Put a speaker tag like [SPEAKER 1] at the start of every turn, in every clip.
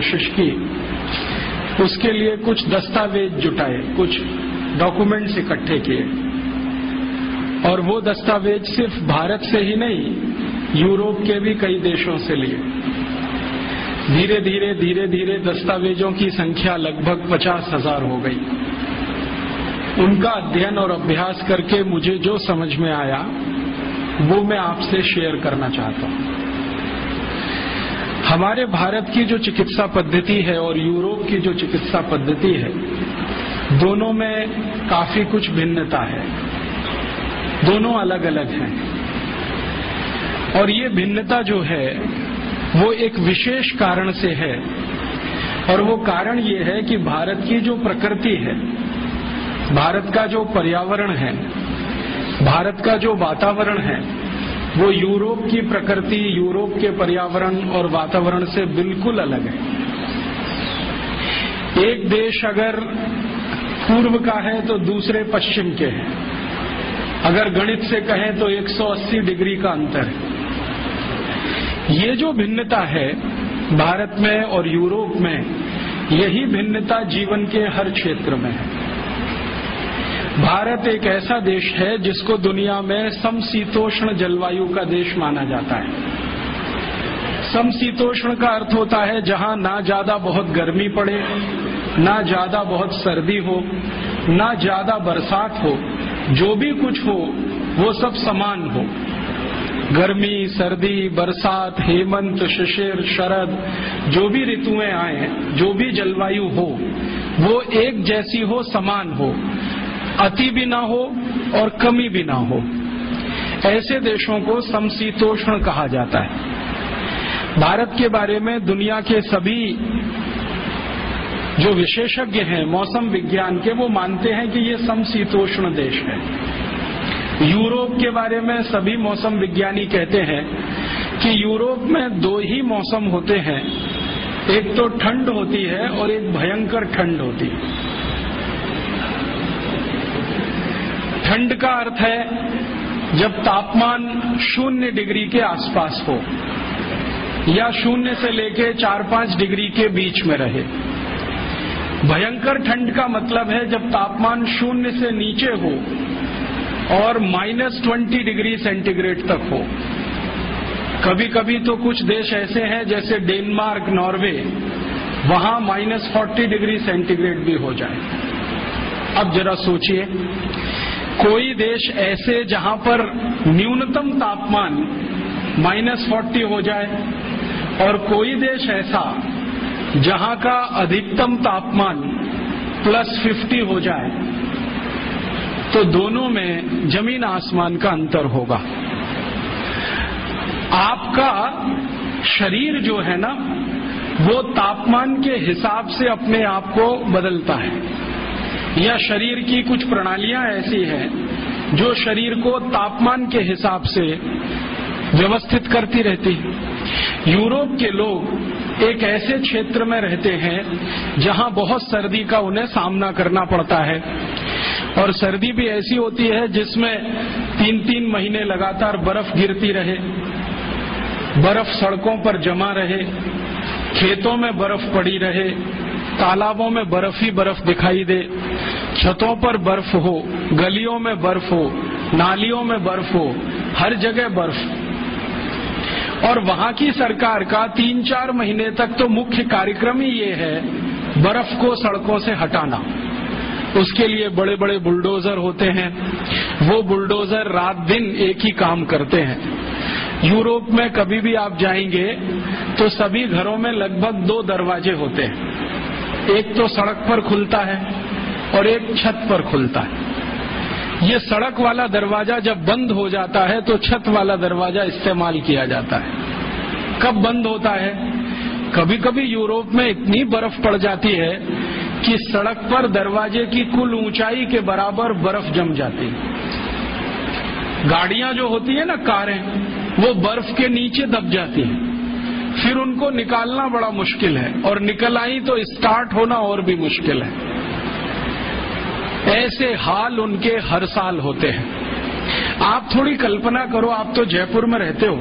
[SPEAKER 1] कोशिश की। उसके लिए कुछ दस्तावेज़ जुटाए, कुछ डॉक्यूमेंट्स इकट्ठे किए। और वो दस्तावेज़ सिर्फ़ भारत से ही नहीं, यूरोप के भी कई देशों से लिए। धीरे धीरे धीरे धीरे दस्तावेजों की संख्या लगभग पचास हज़ार हो गई। उनका अध्ययन और अभ्यास करके मुझे जो समझ में आया, वो मैं आपसे शेयर करना चाहता हूँ। हमारे भारत की जो चिकित्सा पद्धति है और यूरोप की जो चिकित्सा पद्धति है, दोनों में काफ़ी कुछ भिन्नता है। दोनों अलग अलग हैं। और ये भिन्नता जो है, वो एक विशेष कारण से है। और वो कारण ये है कि भारत की जो प्रकृति है, भारत का जो पर्यावरण है, भारत का जो वातावरण है वो यूरोप की प्रकृति, यूरोप के पर्यावरण और वातावरण से बिल्कुल अलग है। एक देश अगर पूर्व का है तो दूसरे पश्चिम के हैं। अगर गणित से कहें तो 180 डिग्री का अंतर है। ये जो भिन्नता है भारत में और यूरोप में, यही भिन्नता जीवन के हर क्षेत्र में है। भारत एक ऐसा देश है जिसको दुनिया में समशीतोष्ण जलवायु का देश माना जाता है। समशीतोष्ण का अर्थ होता है जहाँ ना ज़्यादा बहुत गर्मी पड़े, ना ज़्यादा बहुत सर्दी हो, ना ज़्यादा बरसात हो, जो भी कुछ हो, वो सब समान हो। गर्मी, सर्दी, बरसात, हेमंत, शिशिर, शरद, जो भी ऋतुएँ आए जो भी जलवायु हो, वो एक जैसी हो, समान हो। अति भी ना हो और कमी भी ना हो। ऐसे देशों को समशीतोष्ण कहा जाता है। भारत के बारे में दुनिया के सभी जो विशेषज्ञ हैं, मौसम विज्ञान के, वो मानते हैं कि ये समशीतोष्ण देश है। यूरोप के बारे में सभी मौसम विज्ञानी कहते हैं कि यूरोप में दो ही मौसम होते हैं। एक तो ठंड होती है और एक भयंकर ठंड होती है। ठंड का अर्थ है जब तापमान शून्य डिग्री के आसपास हो या शून्य से लेके चार पाँच डिग्री के बीच में रहे। भयंकर ठंड का मतलब है जब तापमान शून्य से नीचे हो और माइनस ट्वेंटी डिग्री सेंटीग्रेड तक हो। कभी कभी तो कुछ देश ऐसे हैं जैसे डेनमार्क, नॉर्वे, वहाँ माइनस फोर्टी डिग्री सेंटीग्रेड भी हो जाए। अब जरा सोचिए कोई देश ऐसे जहाँ पर न्यूनतम तापमान माइनस फोर्टी हो जाए, और कोई देश ऐसा जहाँ का अधिकतम तापमान प्लस फिफ्टी हो जाए तो दोनों में ज़मीन आसमान का अंतर होगा। आपका शरीर जो है ना, वो तापमान के हिसाब से अपने आप को बदलता है। या शरीर की कुछ प्रणालियाँ ऐसी हैं जो शरीर को तापमान के हिसाब से व्यवस्थित करती रहती यूरोप के लोग एक ऐसे क्षेत्र में रहते हैं जहाँ बहुत सर्दी का उन्हें सामना करना पड़ता है। और सर्दी भी ऐसी होती है जिसमें तीन तीन महीने लगातार बर्फ़ गिरती रहे, बर्फ़ सड़कों पर जमा रहे, खेतों में बर्फ़ पड़ी रहे, तालाबों में बर्फ़ ही बर्फ़ दिखाई दे। छतों पर बर्फ़ हो, गलियों में बर्फ़ हो, नालियों में बर्फ़ हो, हर जगह बर्फ़। और वहाँ की सरकार का तीन चार महीने तक तो मुख्य कार्यक्रम ही ये है, बर्फ़ को सड़कों से हटाना। उसके लिए बड़े बड़े बुलडोजर होते हैं। वो बुलडोजर रात दिन एक ही काम करते हैं। यूरोप में कभी भी आप जाएँगे तो सभी घरों में लगभग दो दरवाजे होते हैं। एक तो सड़क पर खुलता है और एक छत पर खुलता है। ये सड़क वाला दरवाज़ा जब बंद हो जाता है तो छत वाला दरवाज़ा इस्तेमाल किया जाता है। कब बंद होता है? कभी कभी यूरोप में इतनी बर्फ़ पड़ जाती है कि सड़क पर दरवाजे की कुल ऊंचाई के बराबर बर्फ़ जम जाती है। गाड़ियाँ जो होती है ना, कारें, वो बर्फ़ के नीचे दब जाती हैं। फिर उनको निकालना बड़ा मुश्किल है, और निकल आई तो स्टार्ट होना और भी मुश्किल है। ऐसे हाल उनके हर साल होते हैं। आप थोड़ी कल्पना करो, आप तो जयपुर में रहते हो।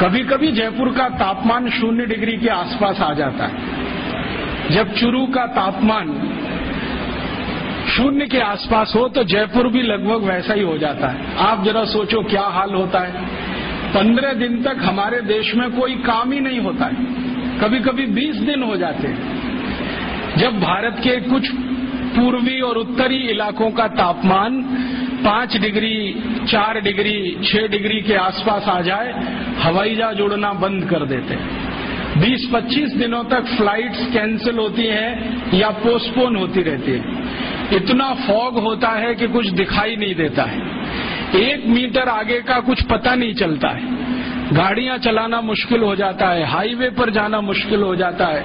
[SPEAKER 1] कभी कभी जयपुर का तापमान शून्य डिग्री के आसपास आ जाता है। जब चुरू का तापमान शून्य के आसपास हो तो जयपुर भी लगभग वैसा ही हो जाता है। आप जरा सोचो क्या हाल होता है। पंद्रह दिन तक हमारे देश में कोई काम ही नहीं होता है। कभी कभी बीस दिन हो जाते हैं। जब भारत के कुछ पूर्वी और उत्तरी इलाकों का तापमान पाँच डिग्री, चार डिग्री, छह डिग्री के आसपास आ जाए, हवाई जहाज़ उड़ना बंद कर देते हैं। 20-25 दिनों तक फ्लाइट्स कैंसिल होती हैं या पोस्टपोन होती रहती है। इतना फॉग होता है कि कुछ दिखाई नहीं देता है। एक मीटर आगे का कुछ पता नहीं चलता है। गाड़ियाँ चलाना मुश्किल हो जाता है, हाईवे पर जाना मुश्किल हो जाता है।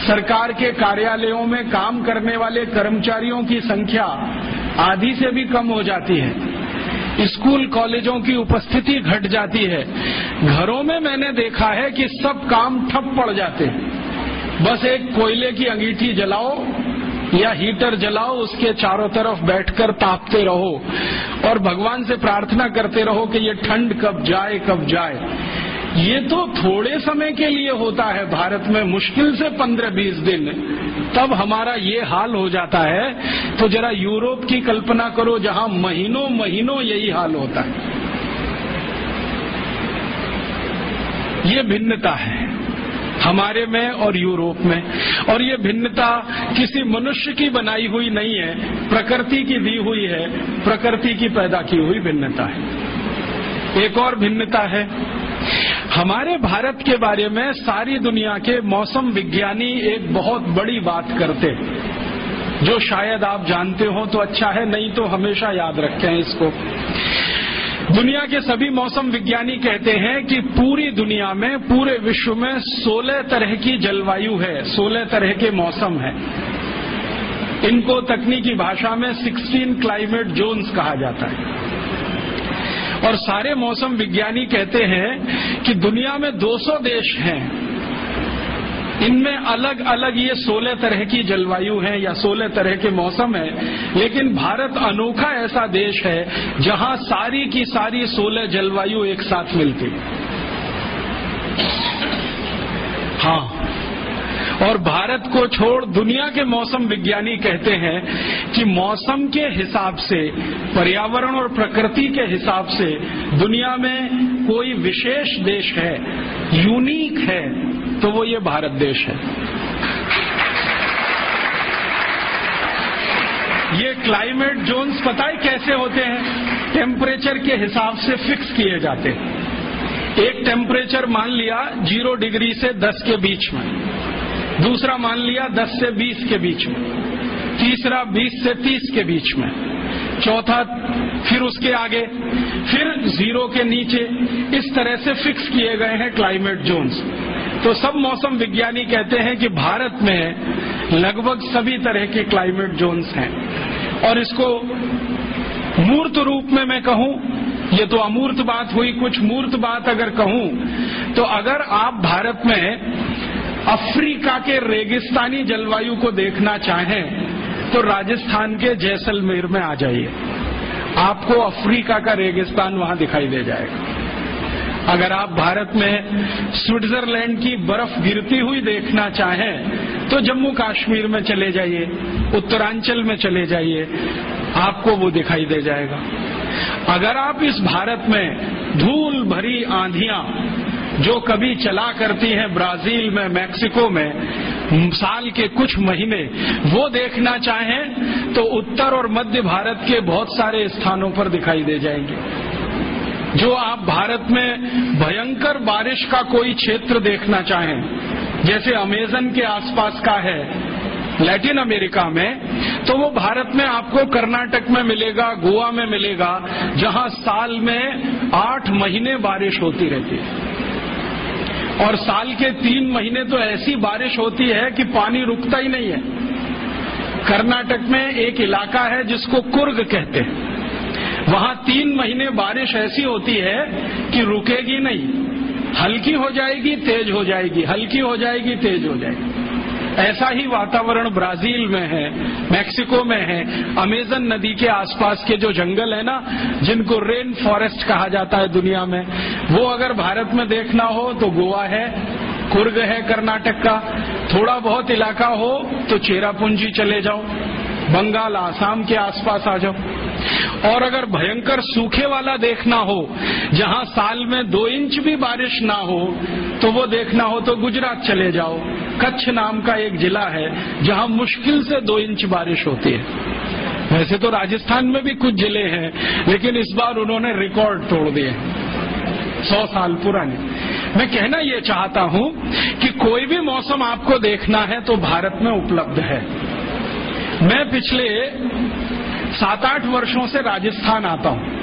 [SPEAKER 1] सरकार के कार्यालयों में काम करने वाले कर्मचारियों की संख्या आधी से भी कम हो जाती है। स्कूल कॉलेजों की उपस्थिति घट जाती है। घरों में मैंने देखा है कि सब काम ठप पड़ जाते हैं। बस एक कोयले की अंगीठी जलाओ या हीटर जलाओ, उसके चारों तरफ़ बैठकर तापते रहो और भगवान से प्रार्थना करते रहो कि ये ठंड कब जाए कब जाए। ये तो थोड़े समय के लिए होता है, भारत में मुश्किल से पंद्रह बीस दिन। तब हमारा ये हाल हो जाता है। तो जरा यूरोप की कल्पना करो, जहाँ महीनों महीनों यही हाल होता है। ये भिन्नता है हमारे में और यूरोप में। और ये भिन्नता किसी मनुष्य की बनाई हुई नहीं है, प्रकृति की दी हुई है, प्रकृति की पैदा की हुई भिन्नता है। एक और भिन्नता है हमारे भारत के बारे में सारी दुनिया के मौसम विज्ञानी एक बहुत बड़ी बात करते जो शायद आप जानते हो तो अच्छा है, नहीं तो हमेशा याद रखें इसको। दुनिया के सभी मौसम विज्ञानी कहते हैं कि पूरी दुनिया में, पूरे विश्व में 16 तरह की जलवायु है 16 तरह के मौसम है। इनको तकनीकी भाषा में 16 क्लाइमेट जोन्स कहा जाता है। और सारे मौसम विज्ञानी कहते हैं कि दुनिया में 200 देश हैं। इनमें अलग अलग ये 16 तरह की जलवायु है या 16 तरह के मौसम है, लेकिन भारत अनोखा ऐसा देश है जहाँ सारी की सारी 16 जलवायु एक साथ मिलती। हाँ। और भारत को छोड़ दुनिया के मौसम विज्ञानी कहते हैं कि मौसम के हिसाब से, पर्यावरण और प्रकृति के हिसाब से दुनिया में कोई विशेष देश है, यूनिक है तो वो ये भारत देश है। ये क्लाइमेट जोन्स पता है कैसे होते हैं? टेम्परेचर के हिसाब से फिक्स किए जाते हैं। एक टेम्परेचर मान लिया, ज़ीरो डिग्री से दस के बीच में। दूसरा मान लिया 10 से 20 के बीच में। तीसरा 20 से 30 के बीच में। चौथा फिर उसके आगे, फिर ज़ीरो के नीचे। इस तरह से फिक्स किए गए हैं क्लाइमेट जोन्स। तो सब मौसम विज्ञानी कहते हैं कि भारत में लगभग सभी तरह के क्लाइमेट जोन्स हैं। और इसको मूर्त रूप में मैं कहूँ, ये तो अमूर्त बात हुई, कुछ मूर्त बात अगर कहूँ तो अगर आप भारत में अफ्रीका के रेगिस्तानी जलवायु को देखना चाहें तो राजस्थान के जैसलमेर में आ जाइए। आपको अफ्रीका का रेगिस्तान वहाँ दिखाई दे जाएगा। अगर आप भारत में स्विट्जरलैंड की बर्फ़ गिरती हुई देखना चाहें तो जम्मू कश्मीर में चले जाइए, उत्तरांचल में चले जाइए, आपको वो दिखाई दे जाएगा। अगर आप इस भारत में धूल भरी आंधियाँ जो कभी चला करती हैं ब्राज़ील में, मैक्सिको में, साल के कुछ महीने, वो देखना चाहें तो उत्तर और मध्य भारत के बहुत सारे स्थानों पर दिखाई दे जाएँगे। जो आप भारत में भयंकर बारिश का कोई क्षेत्र देखना चाहें, जैसे अमेजन के आसपास का है, लैटिन अमेरिका में तो वो भारत में आपको कर्नाटक में मिलेगा, गोवा में मिलेगा, जहाँ साल में आठ महीने बारिश होती रहती है। और साल के तीन महीने तो ऐसी बारिश होती है कि पानी रुकता ही नहीं है। कर्नाटक में एक इलाका है जिसको कुर्ग कहते हैं। वहाँ तीन महीने बारिश ऐसी होती है कि रुकेगी नहीं। हल्की हो जाएगी, तेज हो जाएगी। हल्की हो जाएगी, तेज हो जाएगी। ऐसा ही वातावरण ब्राज़ील में है, मैक्सिको में है, अमेजन नदी के आसपास के जो जंगल है ना, जिनको रेन फॉरेस्ट कहा जाता है दुनिया में, वो अगर भारत में देखना हो तो गोवा है कुर्ग है कर्नाटक का, थोड़ा बहुत इलाका हो तो चेरापूंजी चले जाओ, बंगाल, आसाम के आसपास आ जाओ। और अगर भयंकर सूखे वाला देखना हो, जहाँ साल में दो इंच भी बारिश ना हो तो वो देखना हो तो गुजरात चले जाओ। कच्छ नाम का एक जिला है, जहाँ मुश्किल से दो इंच बारिश होती है। वैसे तो राजस्थान में भी कुछ ज़िले हैं, लेकिन इस बार उन्होंने रिकॉर्ड तोड़ दिए। सौ साल पुराने। मैं कहना ये चाहता हूँ कि कोई भी मौसम आपको देखना है तो भारत में उपलब्ध है। मैं पिछले सात आठ वर्षों से राजस्थान आता हूँ।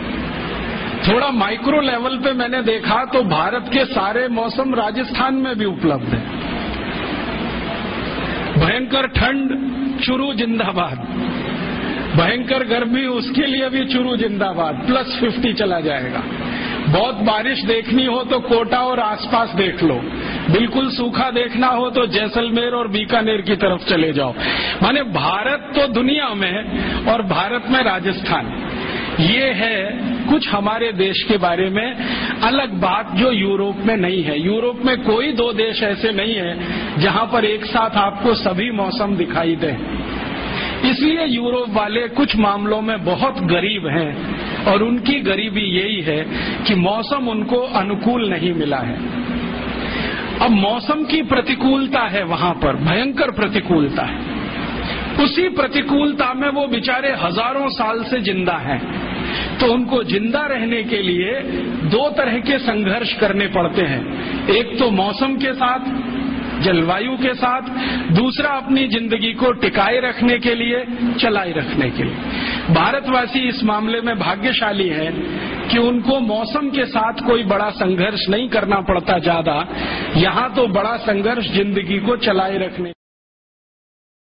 [SPEAKER 1] थोड़ा माइक्रो लेवल पे मैंने देखा तो भारत के सारे मौसम राजस्थान में भी उपलब्ध है। भयंकर ठंड, चुरू जिंदाबाद। भयंकर गर्मी, उसके लिए भी चुरू जिंदाबाद। प्लस फिफ्टी चला जाएगा। बहुत बारिश देखनी हो तो कोटा और आसपास देख लो। बिल्कुल सूखा देखना हो तो जैसलमेर और बीकानेर की तरफ़ चले जाओ। माने भारत तो दुनिया में और भारत में राजस्थान। ये है कुछ हमारे देश के बारे में अलग बात जो यूरोप में नहीं है। यूरोप में कोई दो देश ऐसे नहीं है जहाँ पर एक साथ आपको सभी मौसम दिखाई दे। इसलिए यूरोप वाले कुछ मामलों में बहुत गरीब हैं। और उनकी गरीबी यही है कि मौसम उनको अनुकूल नहीं मिला है। अब मौसम की प्रतिकूलता है वहाँ पर, भयंकर प्रतिकूलता है। उसी प्रतिकूलता में वो बेचारे हज़ारों साल से ज़िंदा हैं। तो उनको ज़िंदा रहने के लिए दो तरह के संघर्ष करने पड़ते हैं। एक तो मौसम के साथ जलवायु के साथ, दूसरा अपनी ज़िंदगी को टिकाए रखने के लिए, चलाए रखने के लिए। भारतवासी इस मामले में भाग्यशाली हैं कि उनको मौसम के साथ कोई बड़ा संघर्ष नहीं करना पड़ता ज़्यादा। यहाँ तो बड़ा संघर्ष ज़िंदगी को चलाए रखने